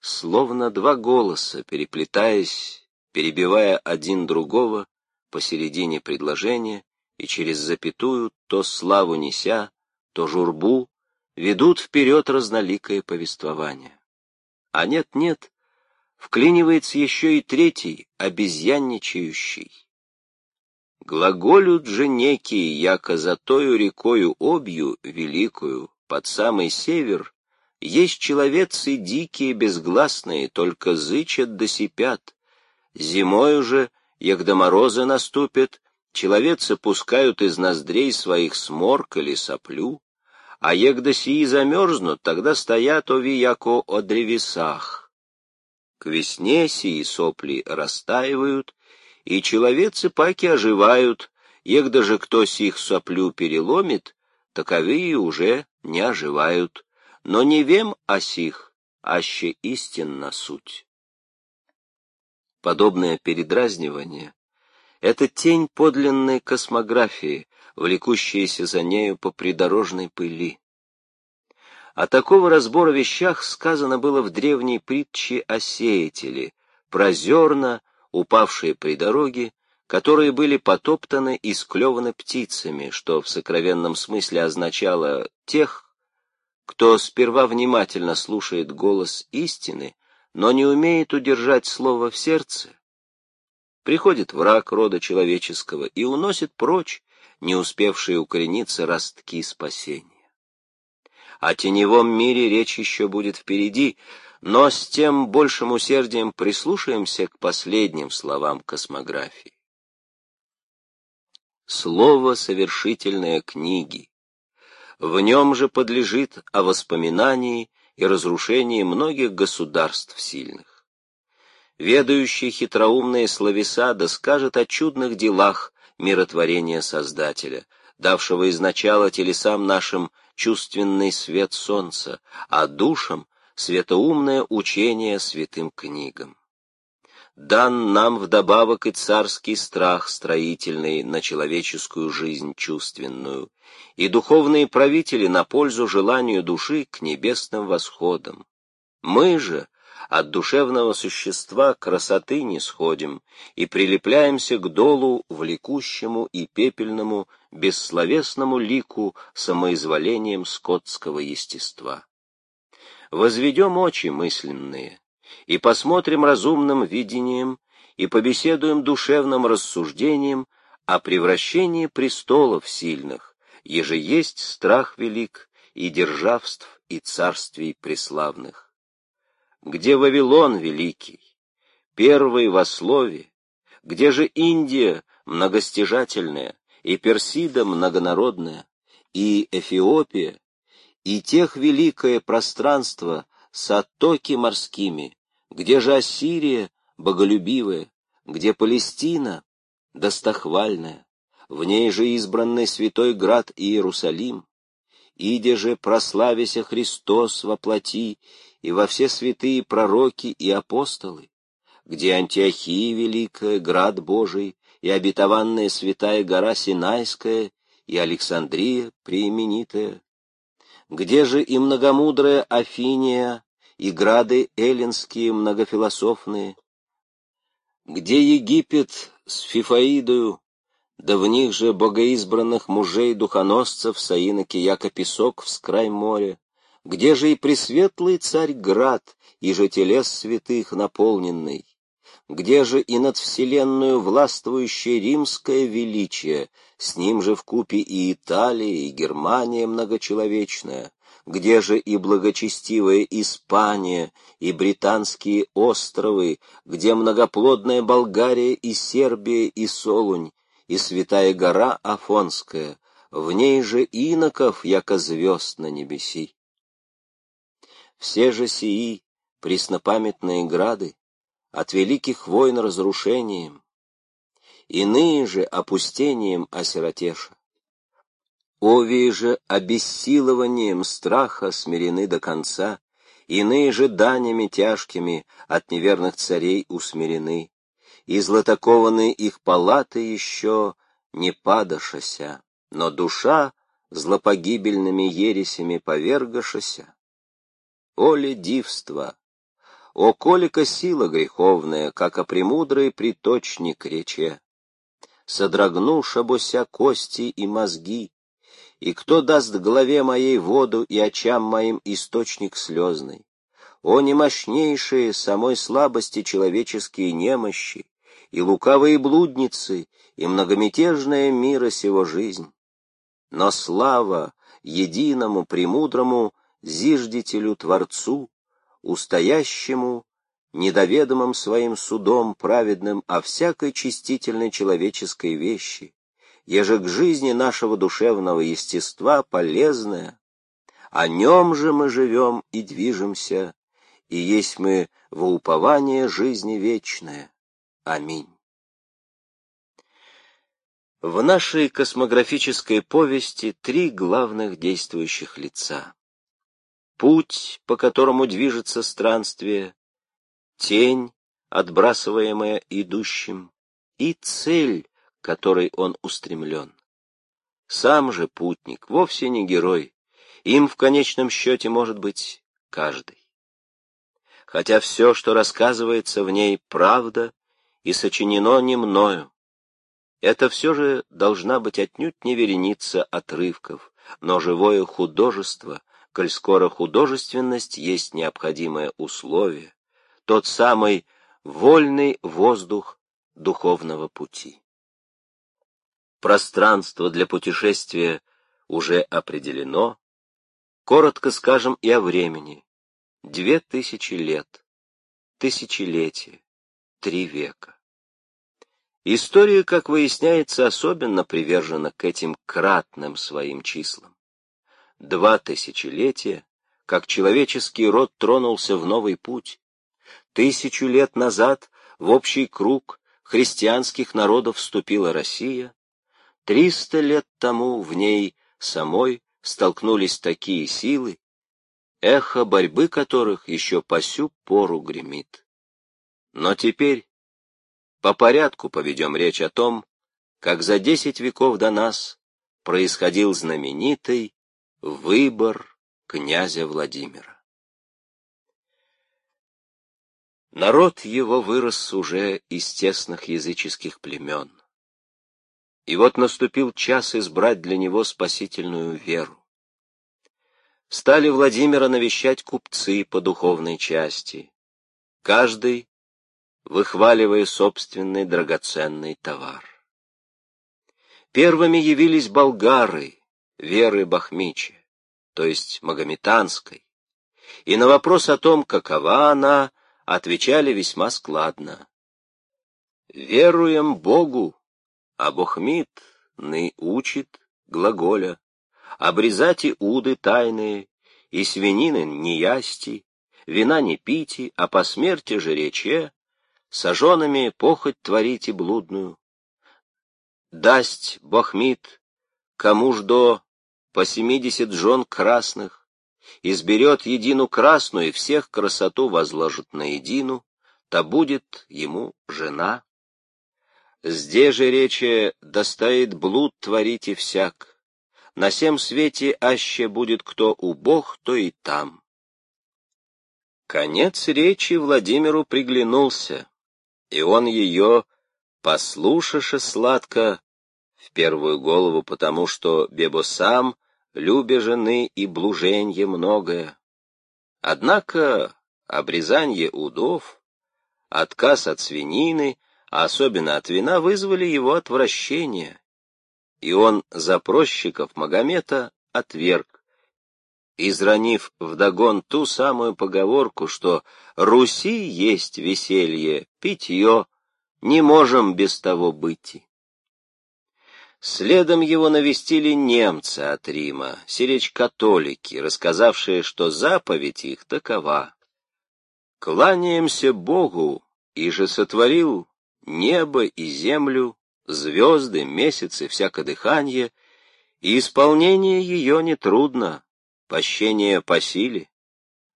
словно два голоса, переплетаясь, перебивая один другого посередине предложения и через запятую, то славу неся, то журбу, ведут вперед разноликое повествование. А нет-нет, вклинивается еще и третий, обезьянничающий. Глаголют же некие, яко за тою рекою обью великую, под самый север, есть человецы дикие, безгласные, только зычат да сипят. Зимою же, егда морозы наступят, человецы пускают из ноздрей своих сморк или соплю, а егда сии замерзнут, тогда стоят ови яко о древесах. К весне сии сопли растаивают, и человецы паки оживают, егда же кто сих соплю переломит, таковые уже не оживают, но не вем о сих, аще истинна суть. Подобное передразнивание — это тень подлинной космографии, влекущаяся за нею по придорожной пыли. О такого разбора вещах сказано было в древней притче о сеятеле, про зерна, упавшие при дороге, которые были потоптаны и склеваны птицами, что в сокровенном смысле означало тех, кто сперва внимательно слушает голос истины, но не умеет удержать слово в сердце. Приходит враг рода человеческого и уносит прочь не успевшие укорениться ростки спасения. О теневом мире речь еще будет впереди, но с тем большим усердием прислушаемся к последним словам космографии. Слово совершительное книги. В нем же подлежит о воспоминании и разрушении многих государств сильных. Ведающий хитроумные словеса да скажет о чудных делах миротворения Создателя, давшего изначало телесам нашим чувственный свет солнца, а душам — светоумное учение святым книгам. Дан нам вдобавок и царский страх строительный на человеческую жизнь чувственную, и духовные правители на пользу желанию души к небесным восходам. Мы же от душевного существа красоты не сходим и прилепляемся к долу влекущему и пепельному бессловесному лику самоизволением скотского естества. Возведем очи мысленные и посмотрим разумным видением и побеседуем душевным рассуждением о превращении престолов сильных, еже есть страх велик и державств и царствий преславных. Где Вавилон великий, первый во слове, где же Индия многостяжательная, и Персида многонародная, и Эфиопия, и тех великое пространство с оттоки морскими, где же Ассирия боголюбивая, где Палестина достохвальная, в ней же избранный святой град Иерусалим, иде же прославися Христос во плоти и во все святые пророки и апостолы, где Антиохия великая, град Божий, и обетованная святая гора Синайская, и Александрия преименитая, где же и многомудрая Афиния, и грады эллинские многофилософные? Где Египет с Фифаидою, да в них же богоизбранных мужей-духоносцев Саиноки яко в скрай моря? Где же и пресветлый царь Град, и же телес святых наполненный? Где же и над вселенную властвующее римское величие, с ним же в купе и Италия, и Германия многочеловечная? Где же и благочестивая Испания, и британские островы, где многоплодная Болгария и Сербия и Солунь, и святая гора Афонская, в ней же иноков, яко звезд на небеси? Все же сии преснопамятные грады, от великих войн разрушением, иные же опустением осиротеша. Овии же обессилованием страха смирены до конца, иные же данями тяжкими от неверных царей усмирены, и златокованные их палаты еще не падашася, но душа злопогибельными ересями повергашася. Оле дивства! О, колика сила греховная, как о премудрый приточник рече! Содрогну шабося кости и мозги, и кто даст голове моей воду и очам моим источник слезный? О, немощнейшие самой слабости человеческие немощи, и лукавые блудницы, и многомятежная мира сего жизнь! Но слава единому премудрому зиждителю Творцу, устоящему, недоведомым своим судом праведным о всякой чистительной человеческой вещи, еже к жизни нашего душевного естества полезная, о нем же мы живем и движемся, и есть мы во упование жизни вечное. Аминь. В нашей космографической повести три главных действующих лица. Путь, по которому движется странствие, тень, отбрасываемая идущим, и цель, которой он устремлен. Сам же путник вовсе не герой, им в конечном счете может быть каждый. Хотя все, что рассказывается в ней, правда и сочинено не мною, это все же должна быть отнюдь не вереница отрывков, но живое художество, коль скоро художественность есть необходимое условие, тот самый вольный воздух духовного пути. Пространство для путешествия уже определено, коротко скажем и о времени. Две тысячи лет, тысячелетие, три века. История, как выясняется, особенно привержена к этим кратным своим числам. Два тысячелетия, как человеческий род тронулся в новый путь. Тысячу лет назад в общий круг христианских народов вступила Россия. Триста лет тому в ней самой столкнулись такие силы, эхо борьбы которых еще по сю пору гремит. Но теперь по порядку поведем речь о том, как за десять веков до нас происходил знаменитый выбор князя Владимира. Народ его вырос уже из тесных языческих племен. И вот наступил час избрать для него спасительную веру. Стали Владимира навещать купцы по духовной части, каждый выхваливая собственный драгоценный товар. Первыми явились болгары, веры Бахмичи, то есть магометанской, и на вопрос о том, какова она, отвечали весьма складно. «Веруем Богу, а Бахмит ны учит глаголя, обрезать и уды тайные, и свинины не ясти, вина не пити, а по смерти же рече, сожженными похоть творите блудную. Дасть Бахмит, кому ж до по семидесят жен красных, изберет едину красную и всех красоту возложит на едину, то будет ему жена. Здесь же речи достоит блуд творите всяк, на всем свете аще будет кто убог, то и там. Конец речи Владимиру приглянулся, и он ее, послушаше сладко, в первую голову потому, что Бебо сам, любя жены и блуженье многое. Однако обрезание удов, отказ от свинины, а особенно от вина, вызвали его отвращение, и он запросчиков Магомета отверг, изранив вдогон ту самую поговорку, что «Руси есть веселье, питье, не можем без того быть». Следом его навестили немцы от Рима, сиречь-католики, рассказавшие, что заповедь их такова. «Кланяемся Богу, и же сотворил небо и землю, звезды, месяцы, всякое дыхание, и исполнение ее нетрудно, пощение по силе.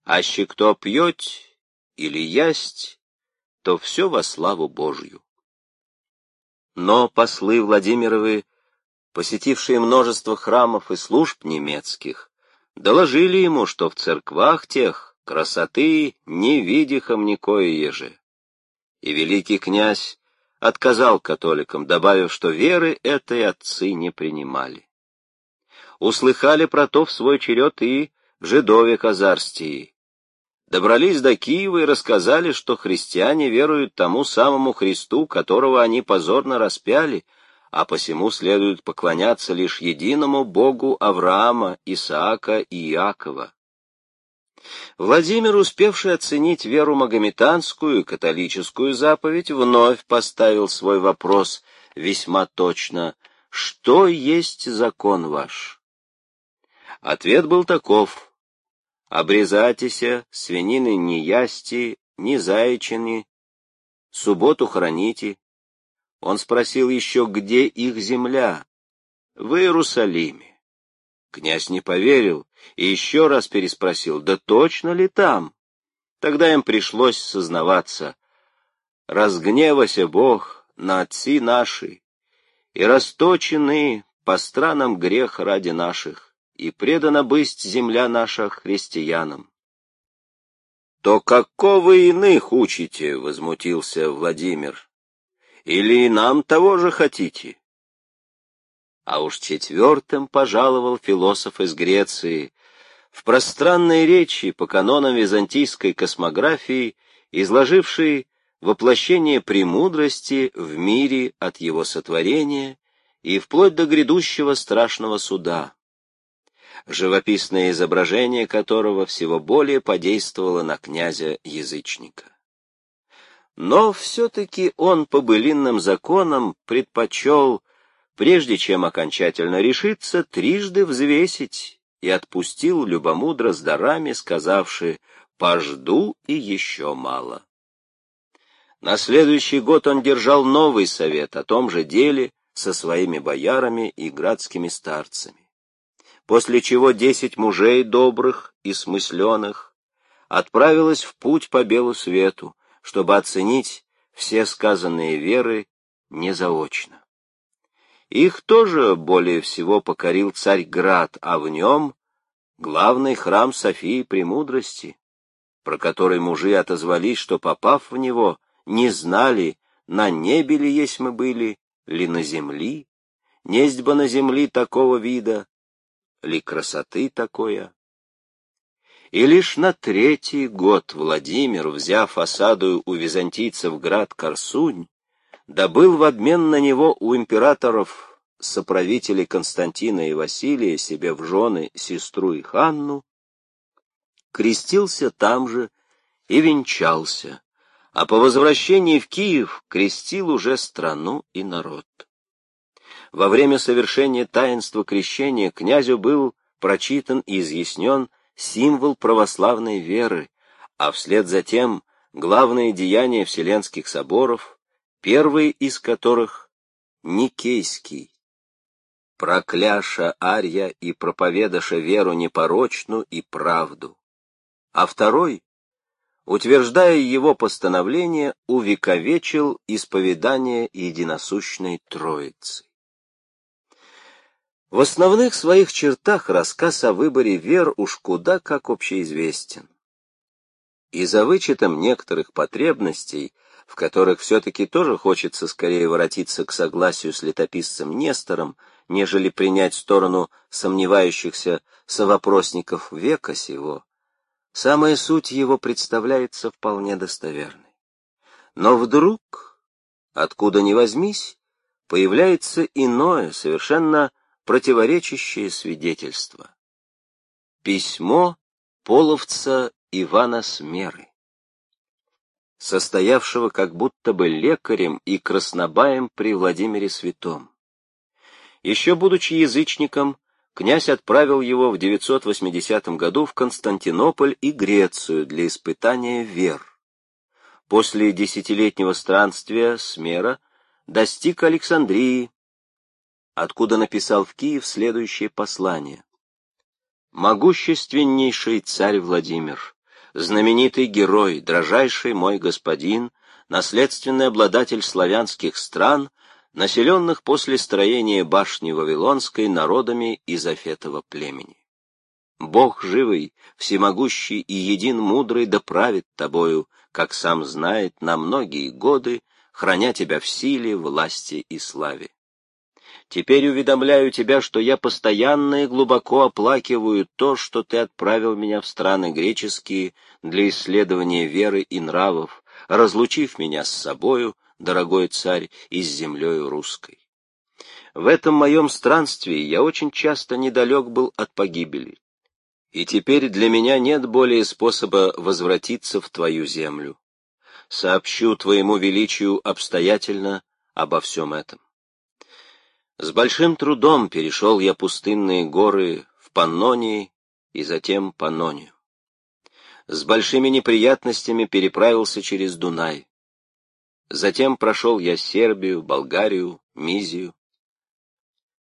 Аще кто пьет или ясть, то все во славу Божью. Но послы Владимировы, посетившие множество храмов и служб немецких, доложили ему, что в церквах тех красоты не видихом никое еже. И великий князь отказал католикам, добавив, что веры этой отцы не принимали. Услыхали про то в свой черед и жидове Казарстии. Добрались до Киева и рассказали, что христиане веруют тому самому Христу, которого они позорно распяли, а посему следует поклоняться лишь единому Богу Авраама, Исаака и Иакова. Владимир, успевший оценить веру магометанскую и католическую заповедь, вновь поставил свой вопрос весьма точно «Что есть закон ваш?» Ответ был таков «Обрезатися, свинины не ясти, не зайчини, субботу храните». Он спросил еще, где их земля? В Иерусалиме. Князь не поверил и еще раз переспросил, да точно ли там? Тогда им пришлось сознаваться. Разгневася Бог на отцы наши, и расточены по странам грех ради наших, и предана бысть земля наша христианам. «То какого иных учите?» — возмутился Владимир. «Или нам того же хотите?» А уж четвертым пожаловал философ из Греции, в пространной речи по канонам византийской космографии, изложивший воплощение премудрости в мире от его сотворения и вплоть до грядущего страшного суда, живописное изображение которого всего более подействовало на князя-язычника. Но все-таки он по былинным законам предпочел прежде чем окончательно решиться, трижды взвесить, и отпустил любомудро с дарами, сказавши «пожду и еще мало». На следующий год он держал новый совет о том же деле со своими боярами и градскими старцами, после чего десять мужей добрых и смысленых отправилось в путь по белу свету, чтобы оценить все сказанные веры незаочно. Их тоже более всего покорил Царьград, а в нем главный храм Софии Премудрости, про который мужи отозвались, что, попав в него, не знали, на небе ли есть мы были, ли на земли, несть бы на земли такого вида, ли красоты такое. И лишь на третий год Владимир, взяв осаду у византийцев град Корсунь, добыл в обмен на него у императоров соправителей Константина и Василия себе в жены сестру и Ханну, крестился там же и венчался, а по возвращении в Киев крестил уже страну и народ. Во время совершения таинства крещения князю был прочитан и изъяснен символ православной веры, а вслед за тем главные деяния Вселенских соборов первый из которых — Никейский. Прокляша Арья и проповедаша веру непорочну и правду. А второй, утверждая его постановление, увековечил исповедание единосущной Троицы. В основных своих чертах рассказ о выборе вер уж куда как общеизвестен. И за вычетом некоторых потребностей — в которых все-таки тоже хочется скорее воротиться к согласию с летописцем Нестором, нежели принять сторону сомневающихся совопросников века сего, самая суть его представляется вполне достоверной. Но вдруг, откуда ни возьмись, появляется иное, совершенно противоречащее свидетельство. Письмо половца Ивана Смеры состоявшего как будто бы лекарем и краснобаем при Владимире Святом. Еще будучи язычником, князь отправил его в 980 году в Константинополь и Грецию для испытания вер. После десятилетнего странствия Смера достиг Александрии, откуда написал в Киев следующее послание. «Могущественнейший царь Владимир, знаменитый герой, дрожайший мой господин, наследственный обладатель славянских стран, населенных после строения башни Вавилонской народами из Афетова племени. Бог живый, всемогущий и един мудрый да правит тобою, как сам знает, на многие годы, храня тебя в силе, власти и славе. Теперь уведомляю тебя, что я постоянно и глубоко оплакиваю то, что ты отправил меня в страны греческие для исследования веры и нравов, разлучив меня с собою, дорогой царь, и с землею русской. В этом моем странстве я очень часто недалек был от погибели, и теперь для меня нет более способа возвратиться в твою землю. Сообщу твоему величию обстоятельно обо всем этом. С большим трудом перешел я пустынные горы в Паннонии и затем Паннонию. С большими неприятностями переправился через Дунай. Затем прошел я Сербию, Болгарию, Мизию.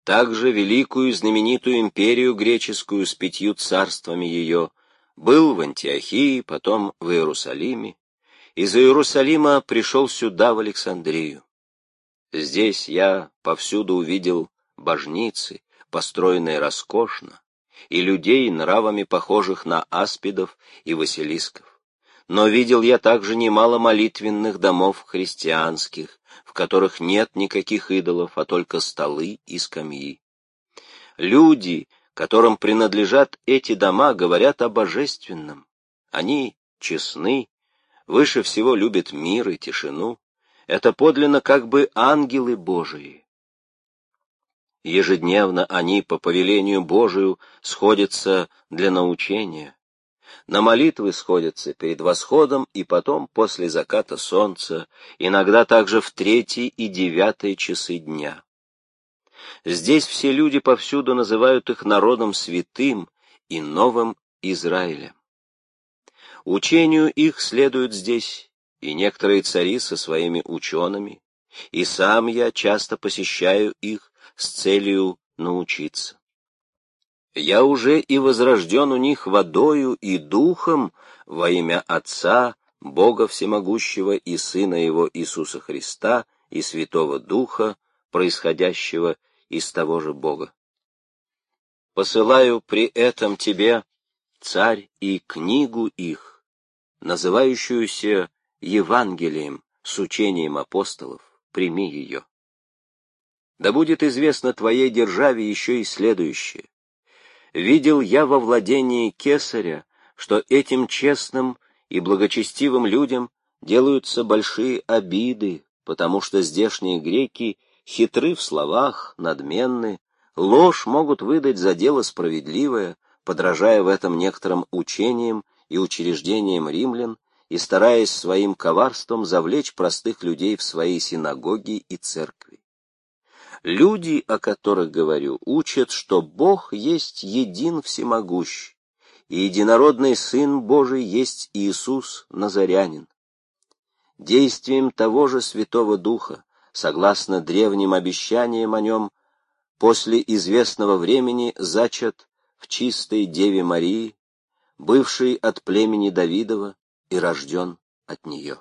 Также великую знаменитую империю греческую с пятью царствами ее, был в Антиохии, потом в Иерусалиме. Из Иерусалима пришел сюда, в Александрию. Здесь я повсюду увидел божницы, построенные роскошно, и людей, нравами похожих на аспидов и василисков. Но видел я также немало молитвенных домов христианских, в которых нет никаких идолов, а только столы и скамьи. Люди, которым принадлежат эти дома, говорят о божественном. Они честны, выше всего любят мир и тишину. Это подлинно как бы ангелы Божии. Ежедневно они по повелению Божию сходятся для научения. На молитвы сходятся перед восходом и потом после заката солнца, иногда также в третьей и девятой часы дня. Здесь все люди повсюду называют их народом святым и новым Израилем. Учению их следуют здесь и некоторые цари со своими учеными, и сам я часто посещаю их с целью научиться. Я уже и возрожден у них водою и духом во имя Отца, Бога Всемогущего и Сына Его Иисуса Христа и Святого Духа, происходящего из того же Бога. Посылаю при этом тебе, царь, и книгу их, называющуюся Евангелием с учением апостолов, прими ее. Да будет известно твоей державе еще и следующее. Видел я во владении кесаря, что этим честным и благочестивым людям делаются большие обиды, потому что здешние греки хитры в словах, надменны, ложь могут выдать за дело справедливое, подражая в этом некоторым учениям и учреждениям римлян, и стараясь своим коварством завлечь простых людей в свои синагоги и церкви. Люди, о которых говорю, учат, что Бог есть един всемогущий, и единородный Сын Божий есть Иисус Назарянин. Действием того же Святого Духа, согласно древним обещаниям о нем, после известного времени зачат в чистой Деве Марии, бывшей от племени Давидова, и рожден от нее.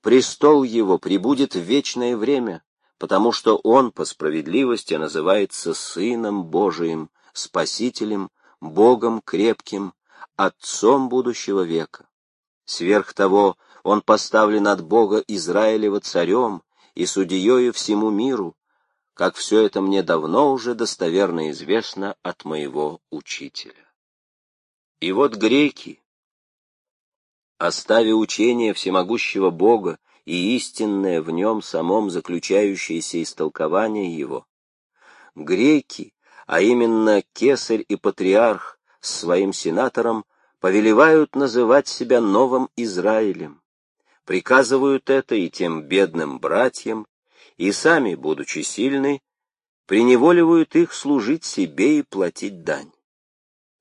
Престол его прибудет в вечное время, потому что он по справедливости называется Сыном Божиим, Спасителем, Богом крепким, Отцом будущего века. Сверх того, он поставлен от Бога Израилева царем и судьею всему миру, как все это мне давно уже достоверно известно от моего учителя. И вот греки, оставя учение всемогущего Бога и истинное в нем самом заключающееся истолкование его, греки, а именно кесарь и патриарх с своим сенатором, повелевают называть себя новым Израилем, приказывают это и тем бедным братьям, и сами, будучи сильны, приневоливают их служить себе и платить дань.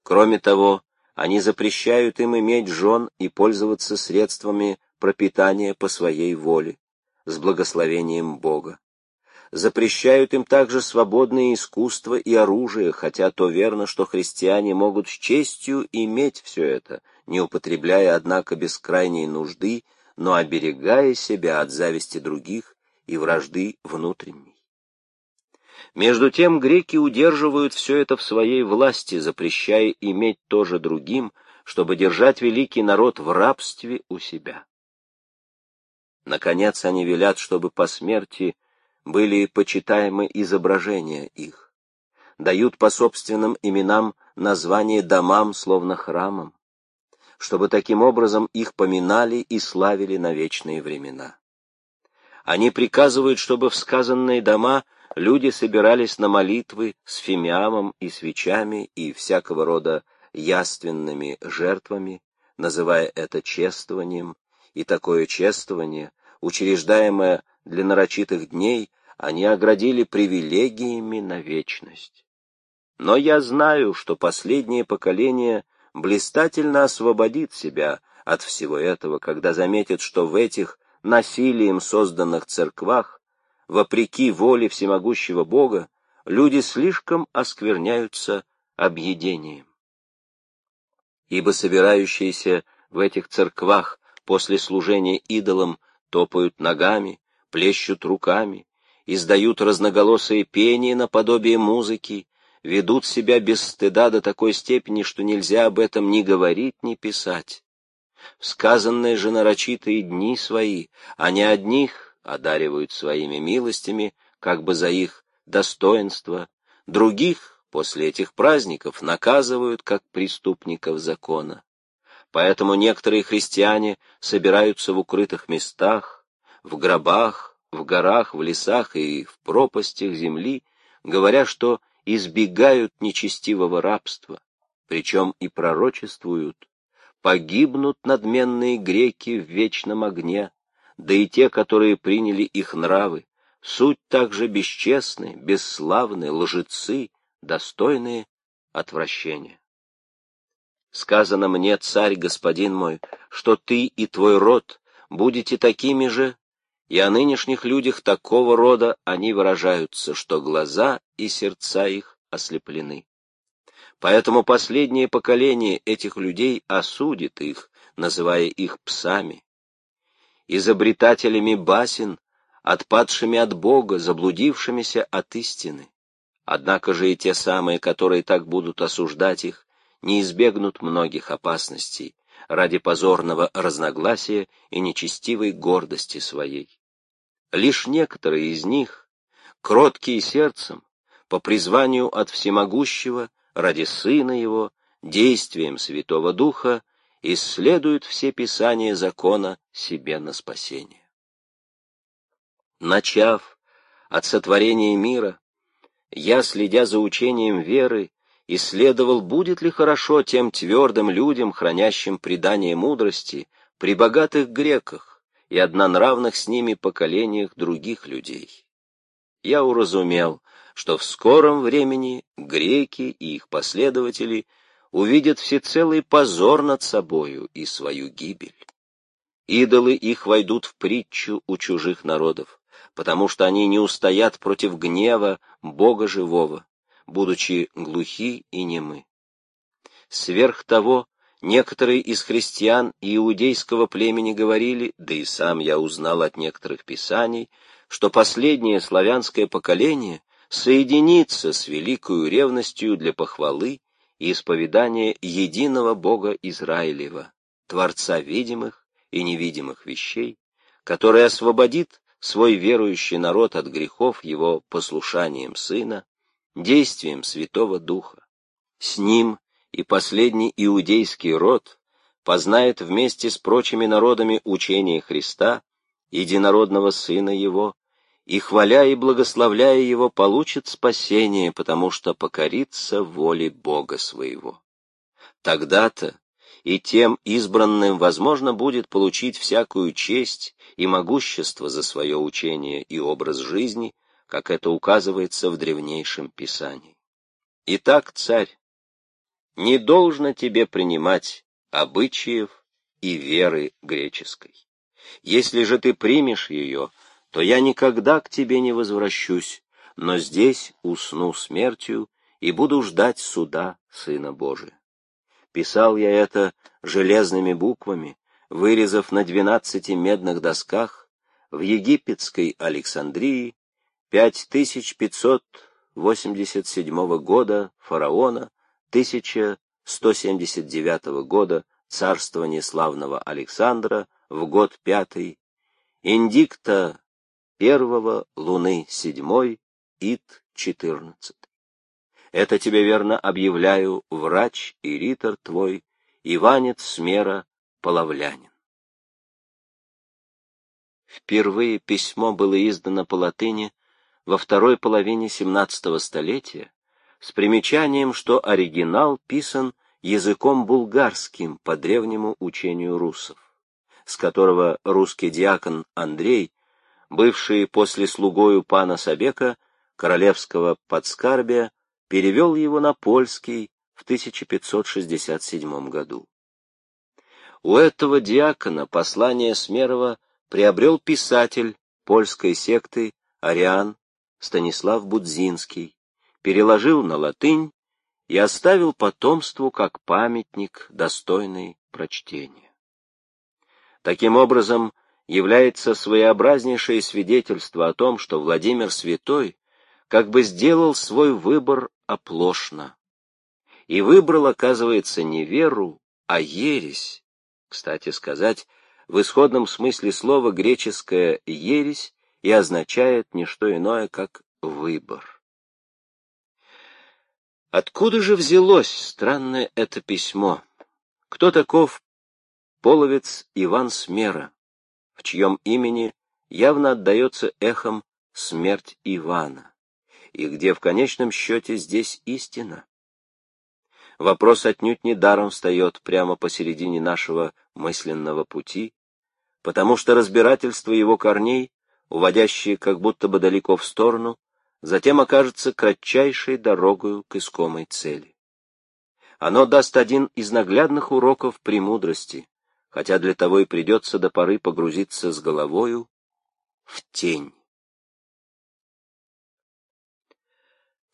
Кроме того, они запрещают им иметь жен и пользоваться средствами пропитания по своей воле, с благословением Бога. Запрещают им также свободное искусство и оружие, хотя то верно, что христиане могут с честью иметь все это, не употребляя, однако, без крайней нужды, но оберегая себя от зависти других и вражды внутренней. Между тем греки удерживают все это в своей власти, запрещая иметь тоже другим, чтобы держать великий народ в рабстве у себя. Наконец они велят, чтобы по смерти были почитаемы изображения их. Дают по собственным именам название домам, словно храмам, чтобы таким образом их поминали и славили на вечные времена. Они приказывают, чтобы в сказанные дома люди собирались на молитвы с фимиамом и свечами и всякого рода яственными жертвами, называя это чествованием, и такое чествование, учреждаемое для нарочитых дней, они оградили привилегиями на вечность. Но я знаю, что последнее поколение блистательно освободит себя от всего этого, когда заметит, что в этих насилием созданных церквах, вопреки воле всемогущего Бога, люди слишком оскверняются объедением. Ибо собирающиеся в этих церквах после служения идолам топают ногами, плещут руками, издают разноголосые пение наподобие музыки, ведут себя без стыда до такой степени, что нельзя об этом ни говорить, ни писать. Сказанные же нарочитые дни свои они одних одаривают своими милостями, как бы за их достоинство, других после этих праздников наказывают, как преступников закона. Поэтому некоторые христиане собираются в укрытых местах, в гробах, в горах, в лесах и в пропастях земли, говоря, что избегают нечестивого рабства, причем и пророчествуют, погибнут надменные греки в вечном огне, да и те, которые приняли их нравы, суть также бесчестны, бесславны, лжецы, достойные отвращения. Сказано мне, царь, господин мой, что ты и твой род будете такими же, и о нынешних людях такого рода они выражаются, что глаза и сердца их ослеплены. Поэтому последнее поколение этих людей осудит их, называя их псами, изобретателями басен, отпадшими от Бога, заблудившимися от истины. Однако же и те самые, которые так будут осуждать их, не избегнут многих опасностей ради позорного разногласия и нечестивой гордости своей. Лишь некоторые из них, кроткие сердцем, по призванию от всемогущего, ради Сына Его, действием Святого Духа, исследуют все писания закона себе на спасение. Начав от сотворения мира, я, следя за учением веры, исследовал, будет ли хорошо тем твердым людям, хранящим предание мудрости, при богатых греках и однонравных с ними поколениях других людей. Я уразумел, что в скором времени греки и их последователи увидят всецелый позор над собою и свою гибель. Идолы их войдут в притчу у чужих народов, потому что они не устоят против гнева Бога живого, будучи глухи и немы. Сверх того, некоторые из христиан иудейского племени говорили, да и сам я узнал от некоторых писаний, что последнее славянское поколение соединится с великою ревностью для похвалы и исповедания единого Бога Израилева, Творца видимых и невидимых вещей, который освободит свой верующий народ от грехов его послушанием Сына, действием Святого Духа. С ним и последний иудейский род познает вместе с прочими народами учение Христа, единородного Сына Его, и, хваля и благословляя Его, получит спасение, потому что покорится воле Бога своего. Тогда-то и тем избранным возможно будет получить всякую честь и могущество за свое учение и образ жизни, как это указывается в древнейшем Писании. Итак, царь, не должно тебе принимать обычаев и веры греческой. Если же ты примешь ее, то я никогда к тебе не возвращусь, но здесь усну смертью и буду ждать суда Сына Божия. Писал я это железными буквами, вырезав на двенадцати медных досках в египетской Александрии 5500 87 года фараона 1179 года царствования славного Александра в год пятый, индикта первого луны седьмой, ит четырнадцатый. Это тебе верно объявляю, врач и ритор твой, Иванец Смера Половлянин. Впервые письмо было издано по латыни во второй половине XVII столетия с примечанием, что оригинал писан языком булгарским по древнему учению русов, с которого русский диакон Андрей, бывший после слугою пана Сабека, королевского подскарбия, перевел его на польский в 1567 году. У этого диакона послание Смерова приобрел писатель польской секты Ариан Станислав Будзинский, переложил на латынь и оставил потомству как памятник, достойный прочтения. Таким образом, является своеобразнейшее свидетельство о том, что Владимир Святой как бы сделал свой выбор оплошно. И выбрал, оказывается, не веру, а ересь. Кстати сказать, в исходном смысле слова греческое «ересь» и означает не что иное, как «выбор». Откуда же взялось странное это письмо? Кто таков половец Иван Смера, в чьем имени явно отдается эхом смерть Ивана? И где в конечном счете здесь истина? Вопрос отнюдь не даром встает прямо посередине нашего мысленного пути, потому что разбирательство его корней, уводящие как будто бы далеко в сторону, затем окажется кратчайшей дорогою к искомой цели. Оно даст один из наглядных уроков премудрости, хотя для того и придется до поры погрузиться с головою в тень.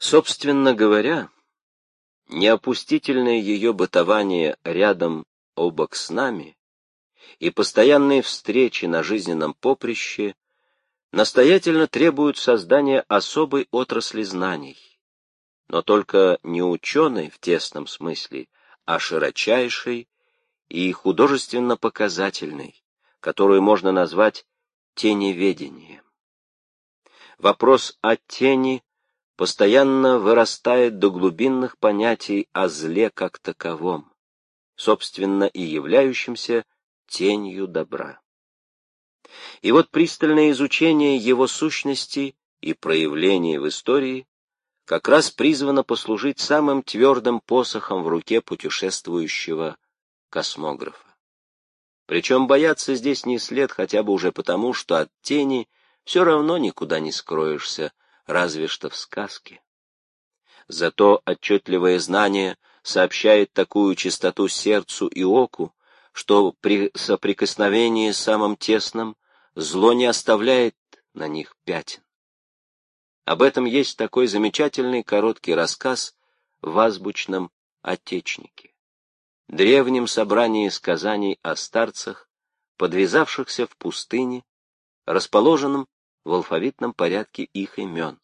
Собственно говоря, неопустительное ее бытование рядом обок с нами и постоянные встречи на жизненном поприще настоятельно требуют создания особой отрасли знаний, но только не ученой в тесном смысле, а широчайшей и художественно-показательной, которую можно назвать теневедением. Вопрос о тени постоянно вырастает до глубинных понятий о зле как таковом, собственно и являющемся тенью добра. И вот пристальное изучение его сущности и проявления в истории как раз призвано послужить самым твердым посохом в руке путешествующего космографа. Причем бояться здесь не след хотя бы уже потому, что от тени все равно никуда не скроешься, разве что в сказке. Зато отчетливое знание сообщает такую чистоту сердцу и оку, что при соприкосновении самым тесным зло не оставляет на них пятен. Об этом есть такой замечательный короткий рассказ в азбучном «Отечнике», древнем собрании сказаний о старцах, подвязавшихся в пустыне, расположенном в алфавитном порядке их имен.